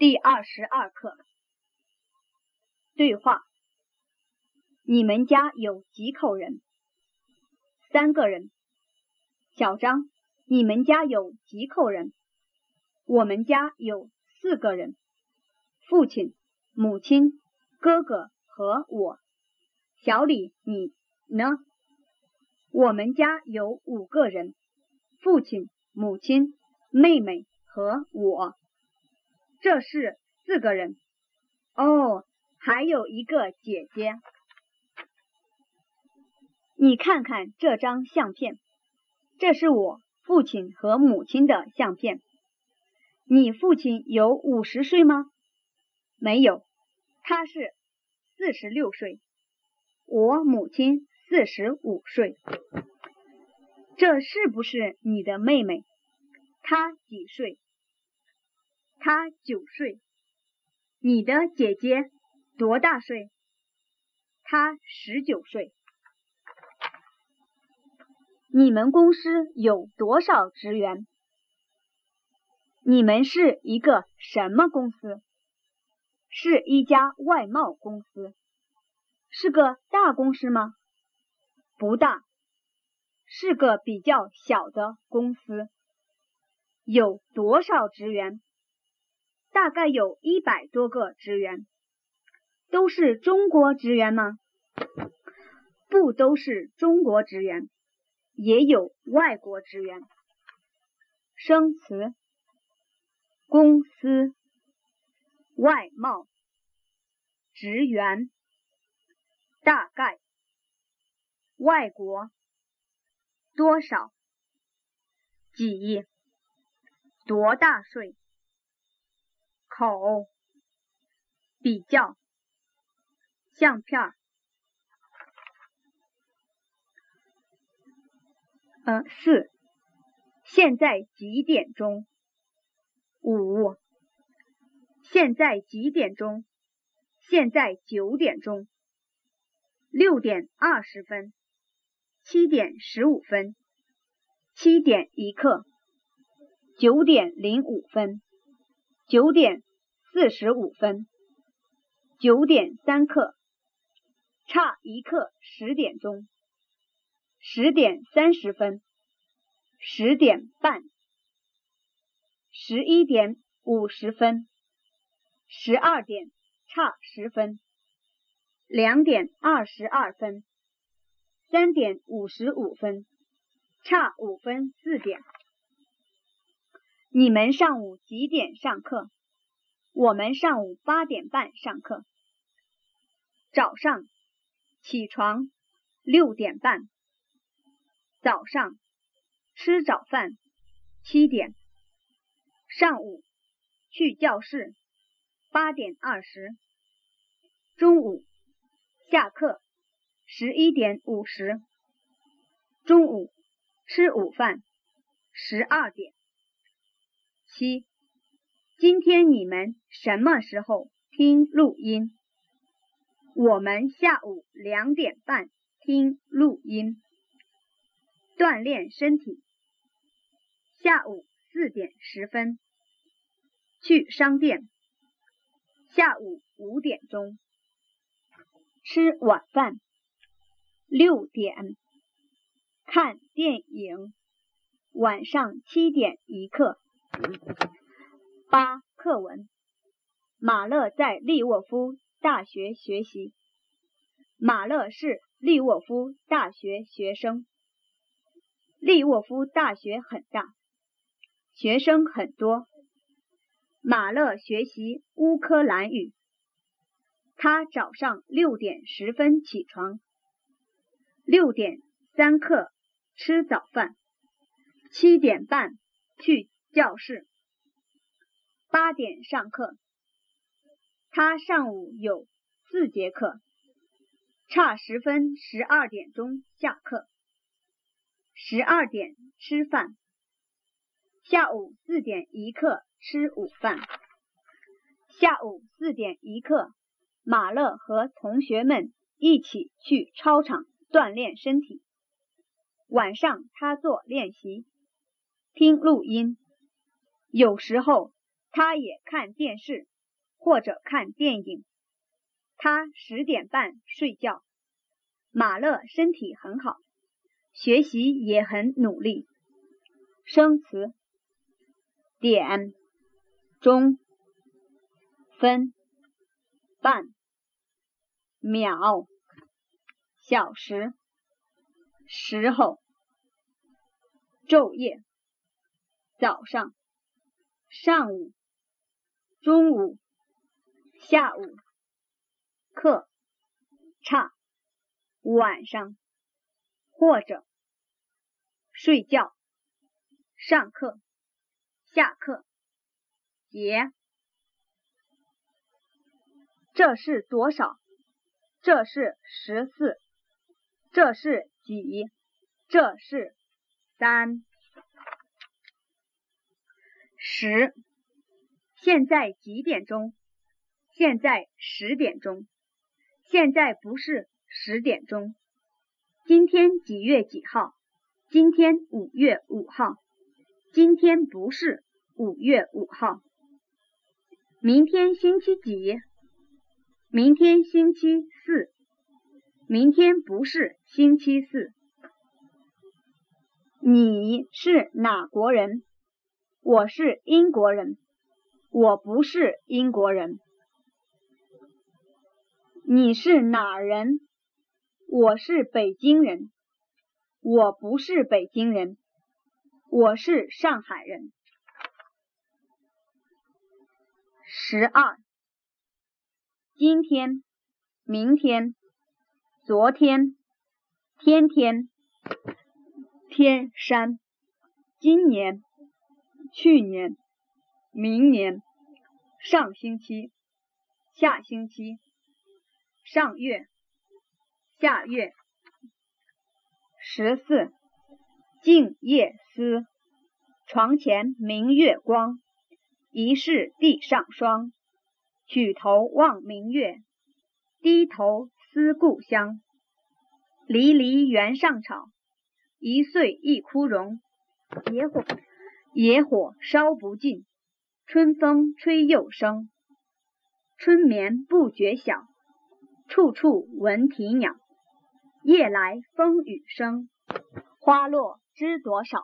第二十二课对话：你们家有几口人？三个人。小张，你们家有几口人？我们家有四个人，父亲、母亲、哥哥和我。小李，你呢？我们家有五个人，父亲、母亲、妹妹和我。这是四个人哦，还有一个姐姐。你看看这张相片，这是我父亲和母亲的相片。你父亲有五十岁吗？没有，他是四十六岁。我母亲四十五岁。这是不是你的妹妹？她几岁？他九岁，你的姐姐多大岁？她十九岁。你们公司有多少职员？你们是一个什么公司？是一家外贸公司。是个大公司吗？不大，是个比较小的公司。有多少职员？大概有一百多个职员，都是中国职员吗？不都是中国职员，也有外国职员。生词：公司、外贸、职员、大概、外国、多少、几、多大岁。口比较相片，嗯，四，现在几点钟？五，现在几点钟？现在九点钟。六点二十分，七点十五分，七点一刻，九点零五分，九点。四十五分，九点三刻，差一刻，十点钟，十点三十分，十点半，十一点五十分，十二点差十分，两点二十二分，三点五十五分，差五分，四点。你们上午几点上课？我们上午八点半上课。早上起床六点半。早上吃早饭七点。上午去教室八点二十。中午下课十一点五十。中午吃午饭十二点。七。今天你们什么时候听录音？我们下午两点半听录音，锻炼身体。下午四点十分去商店。下午五点钟吃晚饭。六点看电影。晚上七点一刻。八课文。马勒在利沃夫大学学习。马勒是利沃夫大学学生。利沃夫大学很大，学生很多。马勒学习乌克兰语。他早上六点十分起床，六点三刻吃早饭，七点半去教室。八点上课，他上午有四节课，差十分十二点钟下课，十二点吃饭，下午四点一刻吃午饭，下午四点一刻，马乐和同学们一起去操场锻炼身体，晚上他做练习，听录音，有时候。他也看电视或者看电影。他十点半睡觉。马乐身体很好，学习也很努力。生词：点、钟、分、半、秒、小时、时候、昼夜、早上、上午、中午、下午、课、差、晚上、或者、睡觉。上课、下课、节，这是多少？这是十四。这是几？这是三。十。现在几点钟？现在十点钟。现在不是十点钟。今天几月几号？今天五月五号。今天不是五月五号，明天星期几？明天星期四，明天不是星期四。你是哪国人？我是英国人，我不是英国人。你是哪人？我是北京人，我不是北京人。我是上海人。十二，今天、明天、昨天、天天、天山、今年、去年、明年、上星期、下星期、上月、下月。十四。静夜思，床前明月光，疑是地上霜。举头望明月，低头思故乡。离离原上草，一岁一枯荣。野火野火烧不尽，春风吹又生。春眠不觉晓，处处闻啼鸟。夜来风雨声，花落知多少？